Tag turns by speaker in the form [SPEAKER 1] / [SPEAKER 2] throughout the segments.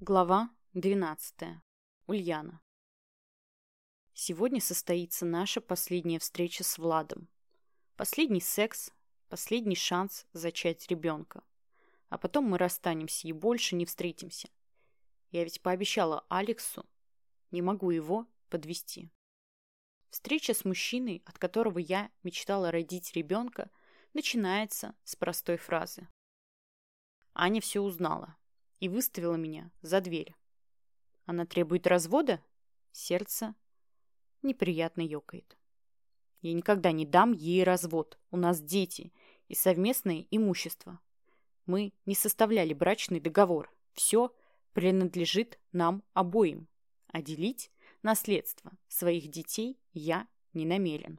[SPEAKER 1] Глава 12. Ульяна. Сегодня состоится наша последняя встреча с Владом. Последний секс, последний шанс зачать ребенка. А потом мы расстанемся и больше не встретимся. Я ведь пообещала Алексу. Не могу его подвести. Встреча с мужчиной, от которого я мечтала родить ребенка, начинается с простой фразы. Аня все узнала и выставила меня за дверь. Она требует развода? Сердце неприятно ёкает. Я никогда не дам ей развод. У нас дети и совместное имущество. Мы не составляли брачный договор. Все принадлежит нам обоим. А делить наследство своих детей я не намерен.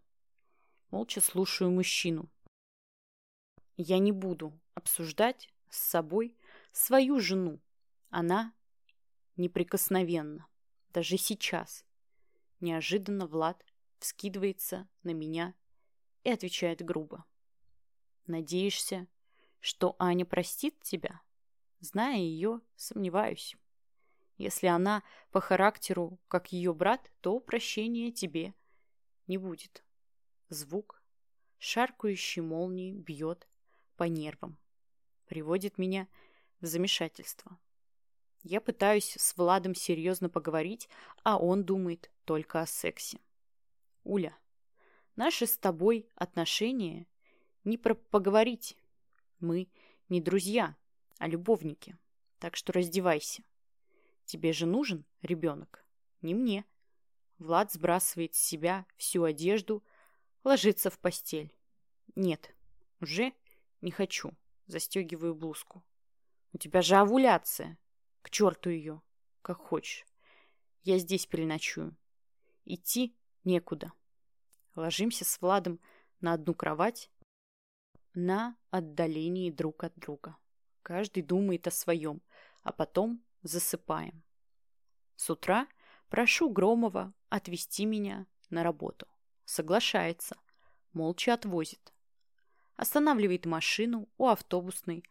[SPEAKER 1] Молча слушаю мужчину. Я не буду обсуждать с собой свою жену. Она неприкосновенна. Даже сейчас. Неожиданно Влад вскидывается на меня и отвечает грубо. Надеешься, что Аня простит тебя? Зная ее, сомневаюсь. Если она по характеру, как ее брат, то прощения тебе не будет. Звук шаркающей молнии бьет по нервам. Приводит меня в замешательство. Я пытаюсь с Владом серьезно поговорить, а он думает только о сексе. Уля, наши с тобой отношения не про поговорить. Мы не друзья, а любовники. Так что раздевайся. Тебе же нужен ребенок, не мне. Влад сбрасывает с себя всю одежду, ложится в постель. Нет, уже не хочу. Застегиваю блузку. У тебя же овуляция. К черту ее. Как хочешь. Я здесь переночую. Идти некуда. Ложимся с Владом на одну кровать на отдалении друг от друга. Каждый думает о своем, а потом засыпаем. С утра прошу Громова отвезти меня на работу. Соглашается. Молча отвозит. Останавливает машину у автобусной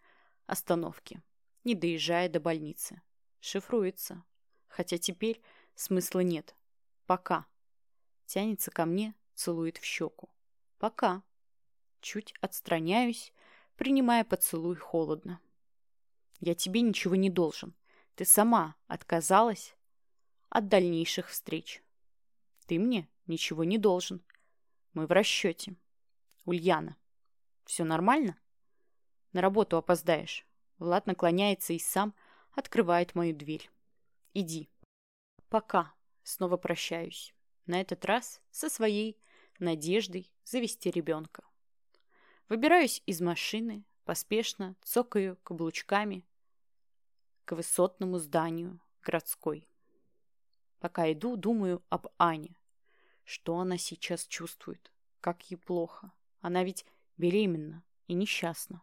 [SPEAKER 1] остановки, не доезжая до больницы. Шифруется. Хотя теперь смысла нет. Пока. Тянется ко мне, целует в щеку. Пока. Чуть отстраняюсь, принимая поцелуй холодно. Я тебе ничего не должен. Ты сама отказалась от дальнейших встреч. Ты мне ничего не должен. Мы в расчете. Ульяна. Все нормально? На работу опоздаешь. Влад наклоняется и сам открывает мою дверь. Иди. Пока. Снова прощаюсь. На этот раз со своей надеждой завести ребенка. Выбираюсь из машины, поспешно цокаю каблучками к высотному зданию городской. Пока иду, думаю об Ане. Что она сейчас чувствует? Как ей плохо? Она ведь беременна и несчастна.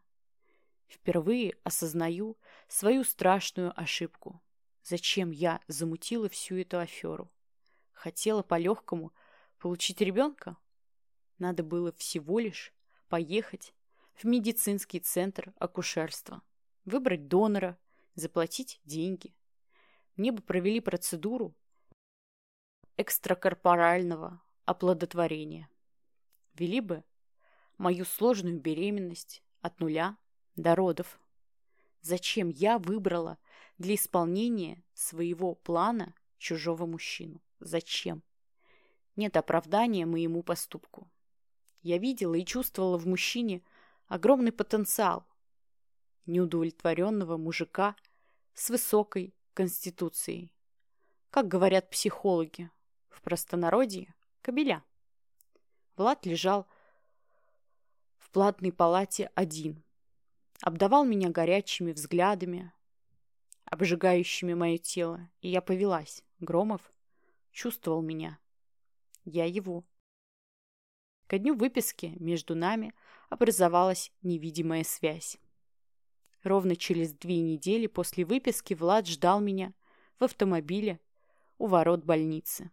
[SPEAKER 1] Впервые осознаю свою страшную ошибку. Зачем я замутила всю эту аферу? Хотела по-легкому получить ребенка? Надо было всего лишь поехать в медицинский центр акушерства, выбрать донора, заплатить деньги. Мне бы провели процедуру экстракорпорального оплодотворения. Вели бы мою сложную беременность от нуля до родов. Зачем я выбрала для исполнения своего плана чужого мужчину? Зачем? Нет оправдания моему поступку. Я видела и чувствовала в мужчине огромный потенциал неудовлетворенного мужика с высокой конституцией. Как говорят психологи, в простонародье – кобеля. Влад лежал в платной палате один – обдавал меня горячими взглядами, обжигающими мое тело, и я повелась. Громов чувствовал меня. Я его. Ко дню выписки между нами образовалась невидимая связь. Ровно через две недели после выписки Влад ждал меня в автомобиле у ворот больницы.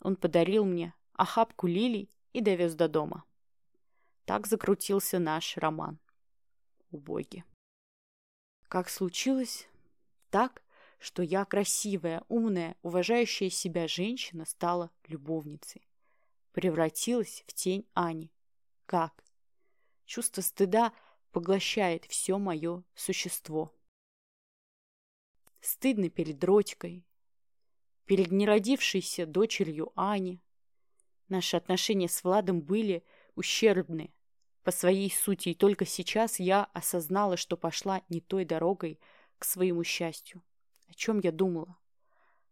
[SPEAKER 1] Он подарил мне охапку лилий и довез до дома. Так закрутился наш роман убоги. Как случилось? Так, что я красивая, умная, уважающая себя женщина стала любовницей. Превратилась в тень Ани. Как? Чувство стыда поглощает все мое существо. Стыдно перед Родькой, перед неродившейся дочерью Ани. Наши отношения с Владом были ущербны по своей сути, и только сейчас я осознала, что пошла не той дорогой к своему счастью. О чем я думала?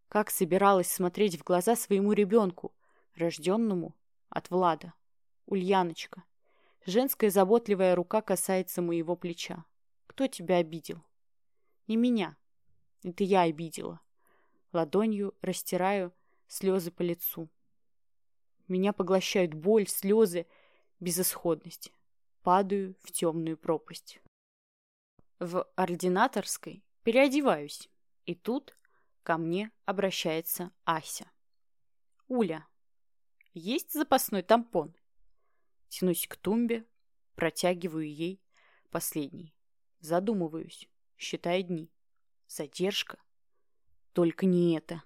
[SPEAKER 1] Как собиралась смотреть в глаза своему ребенку, рожденному от Влада? Ульяночка. Женская заботливая рука касается моего плеча. Кто тебя обидел? Не меня. Это я обидела. Ладонью растираю слезы по лицу. Меня поглощают боль, слезы, безысходность. Падаю в темную пропасть. В ординаторской переодеваюсь. И тут ко мне обращается Ася. «Уля, есть запасной тампон?» Тянусь к тумбе, протягиваю ей последний. Задумываюсь, считая дни. Задержка? Только не это.